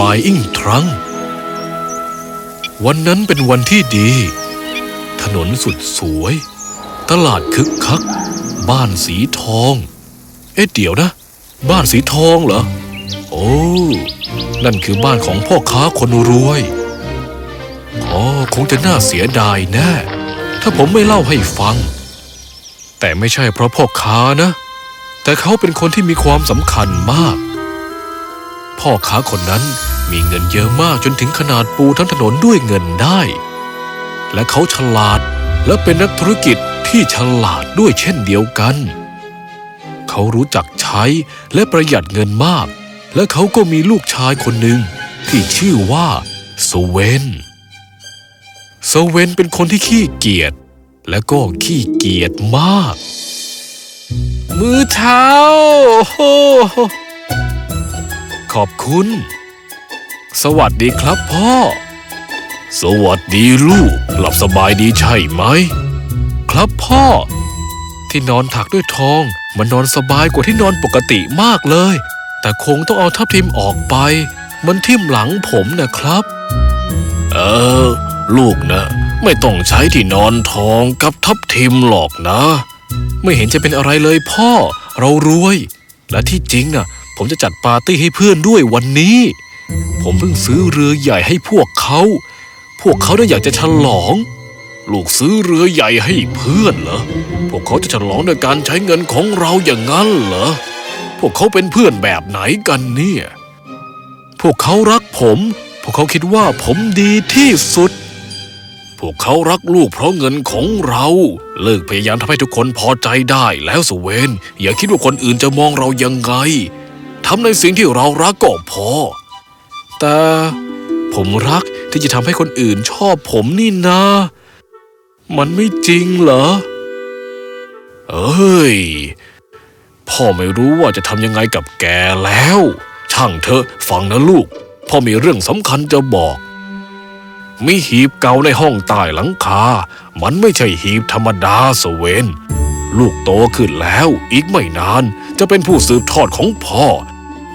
Flying Trunk วันนั้นเป็นวันที่ดี ถนนสุดสวย ตลาดคึกคัก บ้านสีทอง เอ๊ะเดี๋ยวนะ บ้านสีทองเหรอ โอ้ นั่นคือบ้านของพ่อค้าคนรวยอ๋อคงจะน่าเสียดายแน่ถ้าผมไม่เล่าให้ฟัง แต่ไม่ใช่เพราะพ่อค้านะ แต่เขาเป็นคนที่มีความสำคัญมาก พ่อค้าคนนั้นมีเงินเยอะมากจนถึงขนาดปูทั้งถนนด้วยเงินได้ และเขาฉลาดและเป็นนักธุรกิจที่ฉลาดด้วยเช่นเดียวกัน เขารู้จักใช้และประหยัดเงินมาก และเขาก็มีลูกชายคนหนึ่งที่ชื่อว่าสเวนสเวนเป็นคนที่ขี้เกียจและก็ขี้เกียจมาก มือเท้าโอ้โหขอบคุณ สวัสดีครับพ่อ สวัสดีลูก หลับสบายดีใช่ไหม ครับพ่อ ที่นอนถักด้วยทอง มันนอนสบายกว่าที่นอนปกติมากเลย แต่คงต้องเอาทับทิมออกไป มันทิ่มหลังผมนะครับ เออ ลูกนะ ไม่ต้องใช้ที่นอนทองกับทับทิมหรอกนะ ไม่เห็นจะเป็นอะไรเลยพ่อ เรารวย และที่จริงน่ะ ผมจะจัดปาร์ตี้ให้เพื่อนด้วยวันนี้ ผมเพิ่งซื้อเรือใหญ่ให้พวกเขา พวกเขาได้อยากจะฉลอง ลูกซื้อเรือใหญ่ให้เพื่อนเหรอ พวกเขาจะฉลองโดยการใช้เงินของเราอย่างนั้นเหรอ พวกเขาเป็นเพื่อนแบบไหนกันเนี่ย พวกเขารักผม พวกเขาคิดว่าผมดีที่สุดพวกเขารักลูกเพราะเงินของเรา เลิกพยายามทำให้ทุกคนพอใจได้แล้วสเวน อย่าคิดว่าคนอื่นจะมองเรายังไง ทำในสิ่งที่เรารักก็พอ แต่ผมรักที่จะทำให้คนอื่นชอบผมนี่นามันไม่จริงเหรอ เอ้ย พ่อไม่รู้ว่าจะทำยังไงกับแกแล้ว ช่างเถอะฟังนะลูก พ่อมีเรื่องสำคัญจะบอก มีหีบเก่าในห้องใต้หลังคา มันไม่ใช่หีบธรรมดาสเวนลูกโตขึ้นแล้วอีกไม่นานจะเป็นผู้สืบทอดของพ่อ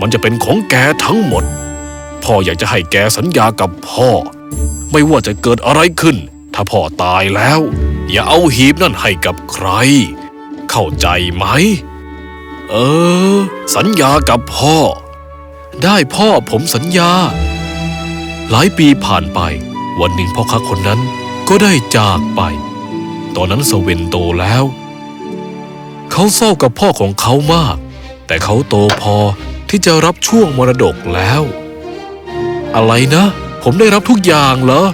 มันจะเป็นของแกทั้งหมด พ่ออยากจะให้แกสัญญากับพ่อ ไม่ว่าจะเกิดอะไรขึ้น ถ้าพ่อตายแล้ว อย่าเอาหีบนั่นให้กับใคร เข้าใจไหม เออ สัญญากับพ่อ ได้พ่อผมสัญญา หลายปีผ่านไป วันหนึ่งพ่อค้าคนนั้นก็ได้จากไป ตอนนั้นสเวนโตแล้ว เขาเศร้ากับพ่อของเขามาก แต่เขาโตพอ ที่จะรับช่วงมรดกแล้ว อะไรนะ ผมได้รับทุกอย่างเหรอ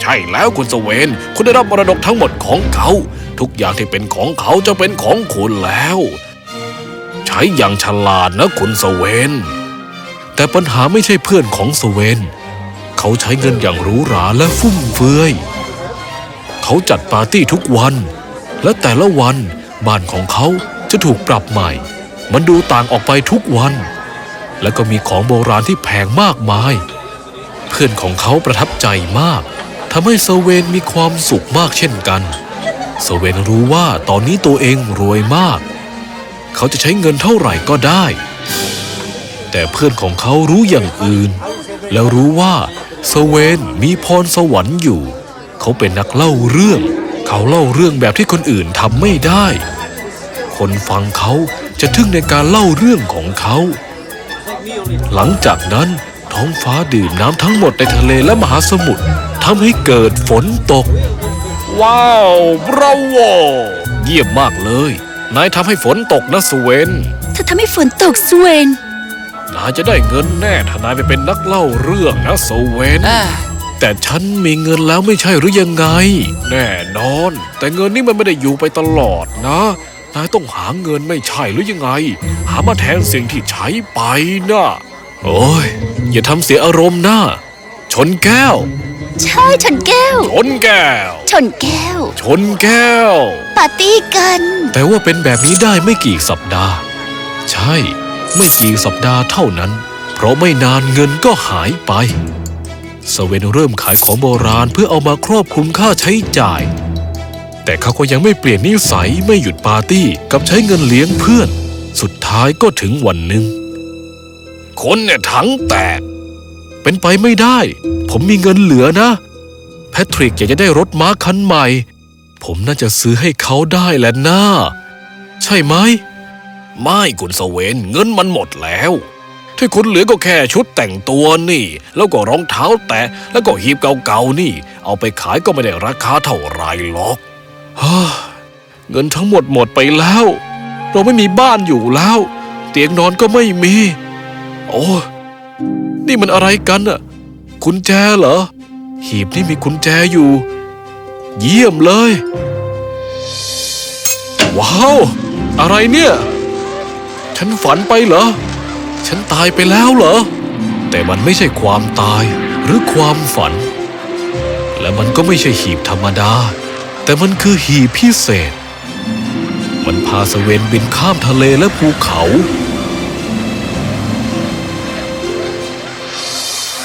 ใช่แล้วคุณสเวน คุณได้รับมรดกทั้งหมดของเขา ทุกอย่างที่เป็นของเขาจะเป็นของคุณแล้ว ใช้อย่างฉลาดนะคุณสเวน แต่ปัญหาไม่ใช่เพื่อนของสเวนเขาใช้เงินอย่างหรูหราและฟุ่มเฟือยเขาจัดปาร์ตี้ทุกวัน และแต่ละวันบ้านของเขาจะถูกปรับใหม่ มันดูต่างออกไปทุกวัน และก็มีของโบราณที่แพงมากมาย เพื่อนของเขาประทับใจมากทำให้เซเวนมีความสุขมากเช่นกันเซเวนรู้ว่าตอนนี้ตัวเองรวยมาก เขาจะใช้เงินเท่าไหร่ก็ได้ แต่เพื่อนของเขารู้อย่างอื่น แล้วรู้ว่าเซเวนมีพรสวรรค์อยู่ เขาเป็นนักเล่าเรื่อง เขาเล่าเรื่องแบบที่คนอื่นทำไม่ได้ คนฟังเขา จะทึ่งในการเล่าเรื่องของเขา หลังจากนั้นท้องฟ้าดื่มน้ำทั้งหมดในทะเลและมหาสมุทรทำให้เกิดฝนตก ว้าวบราโวเยี่ยมมากเลย นายทำให้ฝนตกนะสเวนเธอทำให้ฝนตกสเวนนายจะได้เงินแน่ถ้านายไปเป็นนักเล่าเรื่องนะสเวนแต่ฉันมีเงินแล้วไม่ใช่หรือยังไง แน่นอน แต่เงินนี่มันไม่ได้อยู่ไปตลอดนะ นายต้องหาเงินไม่ใช่หรือยังไง หามาแทนสิ่งที่ใช้ไปนะโอ้ยอย่าทำเสียอารมณ์นะชนแก้ว ใช่ชนแก้ว ชนแก้ว ชนแก้ว ชนแก้ว ปาร์ตี้กัน แต่ว่าเป็นแบบนี้ได้ไม่กี่สัปดาห์ ใช่ ไม่กี่สัปดาห์เท่านั้น เพราะไม่นานเงินก็หายไปสเวนเริ่มขายของโบราณเพื่อเอามาครอบคลุมค่าใช้จ่าย แต่เขาก็ยังไม่เปลี่ยนนิสัยไม่หยุดปาร์ตี้กับใช้เงินเลี้ยงเพื่อน สุดท้ายก็ถึงวันหนึ่งคนเนี่ยถังแตก เป็นไปไม่ได้ ผมมีเงินเหลือนะ แพทริกอยากจะได้รถม้าคันใหม่ ผมน่าจะซื้อให้เขาได้แหละนะใช่ไหม ไม่คุณสเวนเงินมันหมดแล้วที่คุณเหลือก็แค่ชุดแต่งตัวนี่ แล้วก็รองเท้าแตะแล้วก็หีบเก่าๆนี่ เอาไปขายก็ไม่ได้ราคาเท่าไรหรอก เงินทั้งหมดหมดไปแล้ว เราไม่มีบ้านอยู่แล้ว เตียงนอนก็ไม่มี โอ้นี่มันอะไรกันอะกุญแจเหรอ หีบนี่มีกุญแจอยู่ เยี่ยมเลย ว้าว อะไรเนี่ย ฉันฝันไปเหรอ ฉันตายไปแล้วเหรอ แต่มันไม่ใช่ความตายหรือความฝัน และมันก็ไม่ใช่หีบธรรมดา แต่มันคือหีบพิเศษ มันพาสเวนบินข้ามทะเลและภูเขา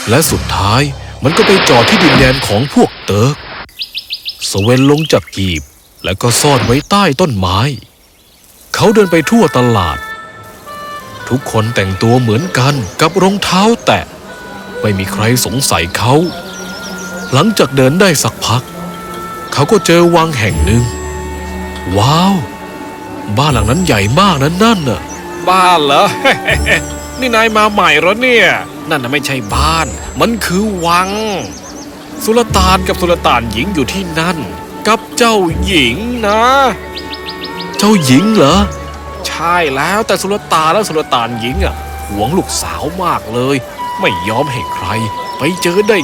และสุดท้ายมันก็ไปจอดที่ดินแดนของพวกเติร์กสเวนลงจากหีบแล้วก็ซ่อนไว้ใต้ต้นไม้ เขาเดินไปทั่วตลาด ทุกคนแต่งตัวเหมือนกันกับรองเท้าแตะ ไม่มีใครสงสัยเขา หลังจากเดินได้สักพัก เขาก็เจอวังแห่งหนึ่ง ว้าว บ้านหลังนั้นใหญ่มากนะนั่นน่ะ บ้านเหรอ นี่นายมาใหม่เหรอเนี่ย นั่นน่ะไม่ใช่บ้าน มันคือวัง สุลต่านกับสุลต่านหญิงอยู่ที่นั่น กับเจ้าหญิงนะ เจ้าหญิงเหรอ ใช่แล้วแต่สุลต่านและสุลต่านหญิงอะหวงลูกสาวมากเลย ไม่ยอมให้ใคร ไปเจอได้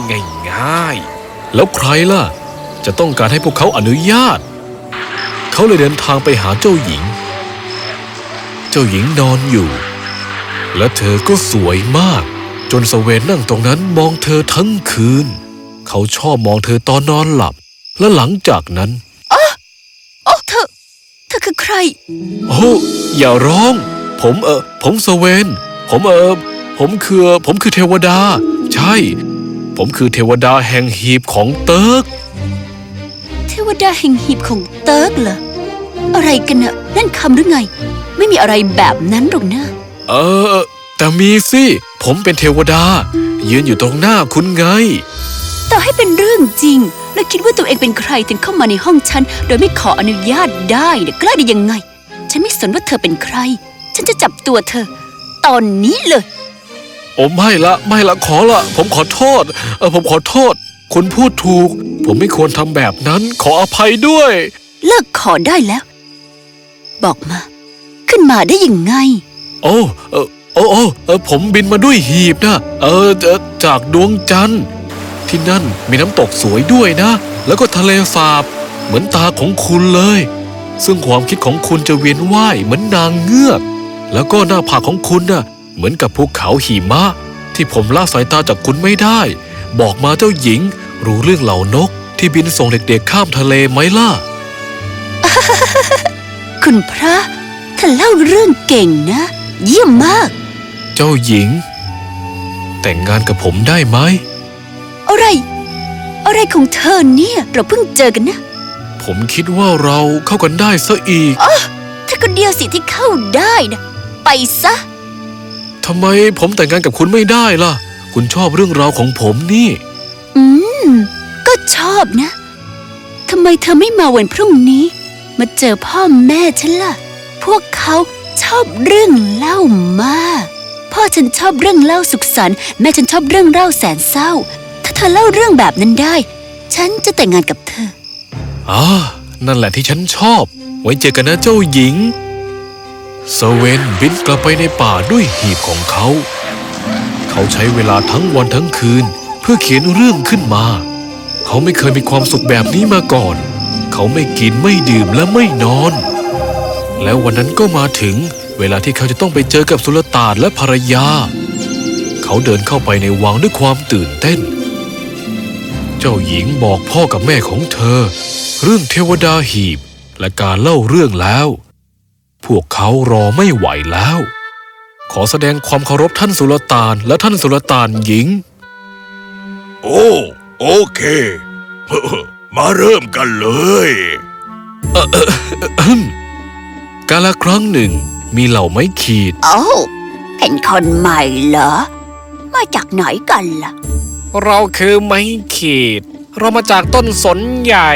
ง่ายๆแล้วใครล่ะ จะต้องการให้พวกเขาอนุญาต เขาเลยเดินทางไปหาเจ้าหญิง เจ้าหญิงนอนอยู่ และเธอก็สวยมาก จนสเวนนั่งตรงนั้นมองเธอทั้งคืน เขาชอบมองเธอตอนนอนหลับ และหลังจากนั้นโอ้เธอ เธอคือใคร โอ้อย่าร้อง ผมเออผมสเวน ผมเออผมคือผมคือเทวดา ใช่ ผมคือเทวดาแห่งหีบของเติร์กเท วดาแห่งหีบของเติร์กเหรอ อะไรกันน่ะนั่นคำหรือไง ไม่มีอะไรแบบนั้นหรอกนะ เออ แต่มีสิ ผมเป็นเทวดา ยืนอยู่ตรงหน้าคุณไง ต่อให้เป็นเรื่องจริง แล้วคิดว่าตัวเองเป็นใครถึงเข้ามาในห้องฉัน โดยไม่ขออนุญาตได้เนี่ยกล้าได้ยังไง ฉันไม่สนว่าเธอเป็นใคร ฉันจะจับตัวเธอ ตอนนี้เลย โอ้ไม่ละไม่ละขอละ ผมขอโทษ เออผมขอโทษ คุณพูดถูก ผมไม่ควรทำแบบนั้นขออภัยด้วย เลิกขอได้แล้ว บอกมา ขึ้นมาได้ยังไง โอ้เออโอ้โอ้เออผมบินมาด้วยหีบนะเออเออจากดวงจันทร์ ที่นั่นมีน้ำตกสวยด้วยนะ แล้วก็ทะเลสาบ เหมือนตาของคุณเลย ซึ่งความคิดของคุณจะเวียนว่ายเหมือนนางเงือก แล้วก็หน้าผากของคุณน่ะ เหมือนกับภูเขาหิมะ ที่ผมละสายตาจากคุณไม่ได้ บอกมาเจ้าหญิง รู้เรื่องเหล่านกที่บินส่งเด็กๆข้ามทะเลไหมล่ะ คุณพระท่านเล่าเรื่องเก่งนะ เยี่ยมมาก เจ้าหญิง แต่งงานกับผมได้ไหม อะไร อะไรของเธอเนี่ย เราเพิ่งเจอกันนะ ผมคิดว่าเราเข้ากันได้ซะอีกเธอคนเดียวสิที่เข้าได้นะ ไปซะทำไมผมแต่งงานกับคุณไม่ได้ล่ะ คุณชอบเรื่องราวของผมนี่ อืม ก็ชอบนะ ทำไมเธอไม่มาวันพรุ่งนี้ มาเจอพ่อแม่ฉันล่ะ พวกเขาชอบเรื่องเล่ามาก พ่อฉันชอบเรื่องเล่าสุขสันต์แม่ฉันชอบเรื่องเล่าแสนเศร้า ถ้าเธอเล่าเรื่องแบบนั้นได้ ฉันจะแต่งงานกับเธออ่านั่นแหละที่ฉันชอบ ไว้เจอกันนะเจ้าหญิงสเวนบินกลับไปในป่าด้วยหีบของเขา เขาใช้เวลาทั้งวันทั้งคืน เพื่อเขียนเรื่องขึ้นมา เขาไม่เคยมีความสุขแบบนี้มาก่อน เขาไม่กินไม่ดื่มและไม่นอน แล้ววันนั้นก็มาถึงเวลาที่เขาจะต้องไปเจอกับสุลต่านและภรรยา เขาเดินเข้าไปในวังด้วยความตื่นเต้น เจ้าหญิงบอกพ่อกับแม่ของเธอ เรื่องเทวดาหีบและการเล่าเรื่องแล้ว พวกเขารอไม่ไหวแล้ว ขอแสดงความเคารพท่านสุลต่านและท่านสุลต่านหญิง โอ้โอเคมาเริ่มกันเลยกาละครั้งหนึ่งมีเหล่าไม้ขีดโอ้าเป็นคนใหม่เหรอ มาจากไหนกันล่ะ เราคือไม้ขีด เรามาจากต้นสนใหญ่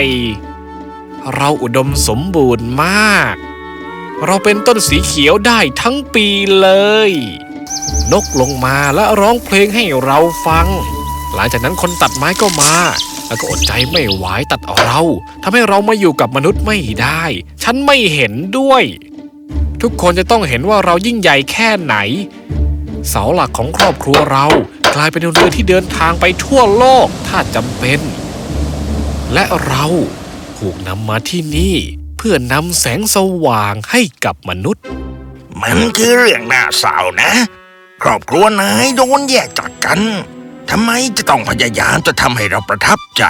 เราอุดมสมบูรณ์มาก เราเป็นต้นสีเขียวได้ทั้งปีเลย นกลงมาและร้องเพลงให้เราฟัง หลังจากนั้นคนตัดไม้ก็มา แล้วก็อดใจไม่ไหวตัดเราทำให้เรามาอยู่กับมนุษย์ไม่ได้ ฉันไม่เห็นด้วย ทุกคนจะต้องเห็นว่าเรายิ่งใหญ่แค่ไหน เสาหลักของครอบครัวเรากลายเป็นเรือที่เดินทางไปทั่วโลกถ้าจำเป็น และเราถูกนำมาที่นี่ พื่อนำแสงสว่างให้กับมนุษย์ มันคือเรื่องน่าเศร้านะ ครอบครัวนายโดนแยกจากกันทำไมจะต้องพยายามจะทำให้เราประทับใจ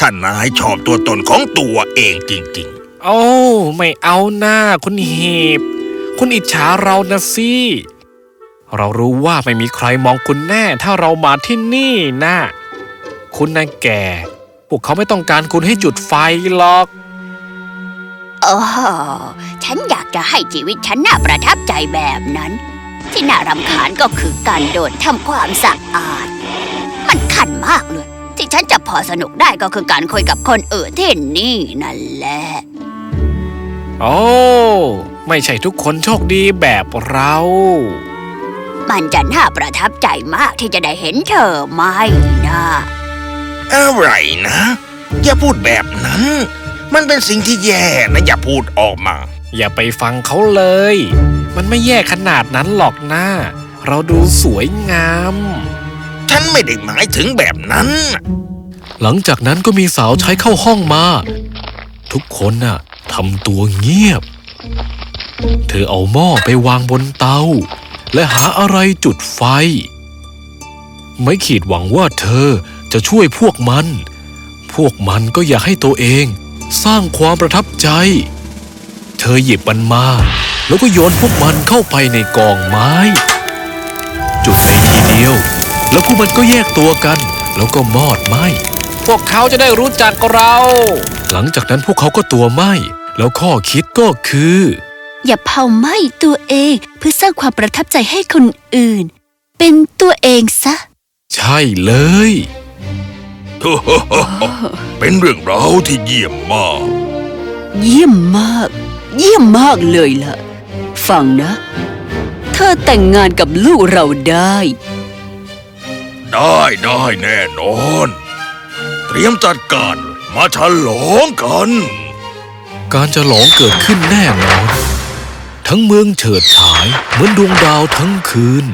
ถ้านายชอบตัวตนของตัวเองจริงโอ้ ไม่เอาหน้าคุณหีบ คุณอิจฉาเรานะสิเรารู้ว่าไม่มีใครมองคุณแน่ ถ้าเรามาที่นี่นะ คุณนายแก่ พวกเขาไม่ต้องการคุณให้จุดไฟหรอก โอ้ฉันอยากจะให้ชีวิตฉันน่าประทับใจแบบนั้น ที่น่ารำคาญก็คือการโดดทำความสะอาด มันขันมากเลย ที่ฉันจะพอสนุกได้ก็คือการคุยกับคนอื่นที่นี่นั่นแหละ โอ้ ไม่ใช่ทุกคนโชคดีแบบเรา มันจะน่าประทับใจมากที่จะได้เห็นเธอไหมนะๆอะไรนะ อย่าพูดแบบนั้น มันเป็นสิ่งที่แย่นะอย่าพูดออกมา อย่าไปฟังเขาเลย มันไม่แย่ขนาดนั้นหรอกนะเราดูสวยงาม ฉันไม่ได้หมายถึงแบบนั้น หลังจากนั้นก็มีสาวใช้เข้าห้องมา ทุกคนน่ะทำตัวเงียบ เธอเอาหม้อไปวางบนเตา และหาอะไรจุดไฟ ไม่ขีดหวังว่าเธอจะช่วยพวกมัน พวกมันก็อยากให้ตัวเอง สร้างความประทับใจ เธอหยิบมันมา แล้วก็โยนพวกมันเข้าไปในกองไม้ จุดในทีเดียว แล้วพวกมันก็แยกตัวกัน แล้วก็มอดไหมพวกเขาจะได้รู้จักเรา หลังจากนั้นพวกเขาก็ตัวไหมแล้วข้อคิดก็คือ อย่าเผาไหม้ตัวเองเพื่อสร้างความประทับใจให้คนอื่น เป็นตัวเองซะ ใช่เลย เป็นเรื่องราวที่เยี่ยมมาก เยี่ยมมาก เยี่ยมมากเลยล่ะ ฟังนะ เธอแต่งงานกับลูกเราได้ ได้ได้แน่นอน เตรียมจัดการมาฉลองกัน การจะหลองเกิดขึ้นแน่นอน ทั้งเมืองเฉิดฉายเหมือนดวงดาวทั้งคืน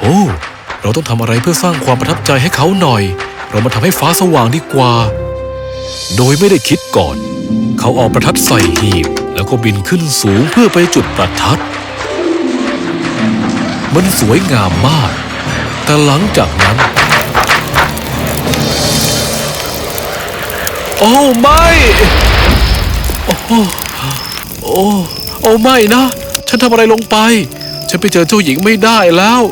โอ้ เราต้องทำอะไรเพื่อสร้างความประทับใจให้เขาหน่อย เรามาทำให้ฟ้าสว่างดีกว่า โดยไม่ได้คิดก่อน เขาเอาประทัดใส่หีบ แล้วก็บินขึ้นสูงเพื่อไปจุดประทัด มันสวยงามมาก แต่หลังจากนั้น โอ้ไม่ โอ้โอ้โอ้ไม่นะ ฉันทำอะไรลงไป ฉันไปเจอเจ้าหญิงไม่ได้แล้ว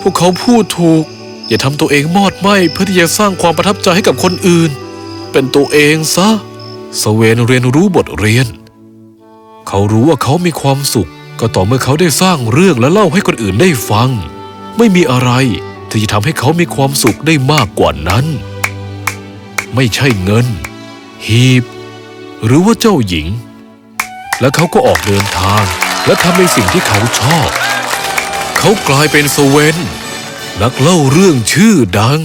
พวกเขาพูดถูก อย่าทำตัวเองมอดไหมเพื่อที่จะสร้างความประทับใจให้กับคนอื่น เป็นตัวเองซะสเวนเรียนรู้บทเรียน เขารู้ว่าเขามีความสุข ก็ต่อเมื่อเขาได้สร้างเรื่องและเล่าให้คนอื่นได้ฟัง ไม่มีอะไรที่จะทำให้เขามีความสุขได้มากกว่านั้น ไม่ใช่เงิน หีบ หรือว่าเจ้าหญิง และเขาก็ออกเดินทาง และทำในสิ่งที่เขาชอบ เขากลายเป็นสเวน นักเล่าเรื่องชื่อดัง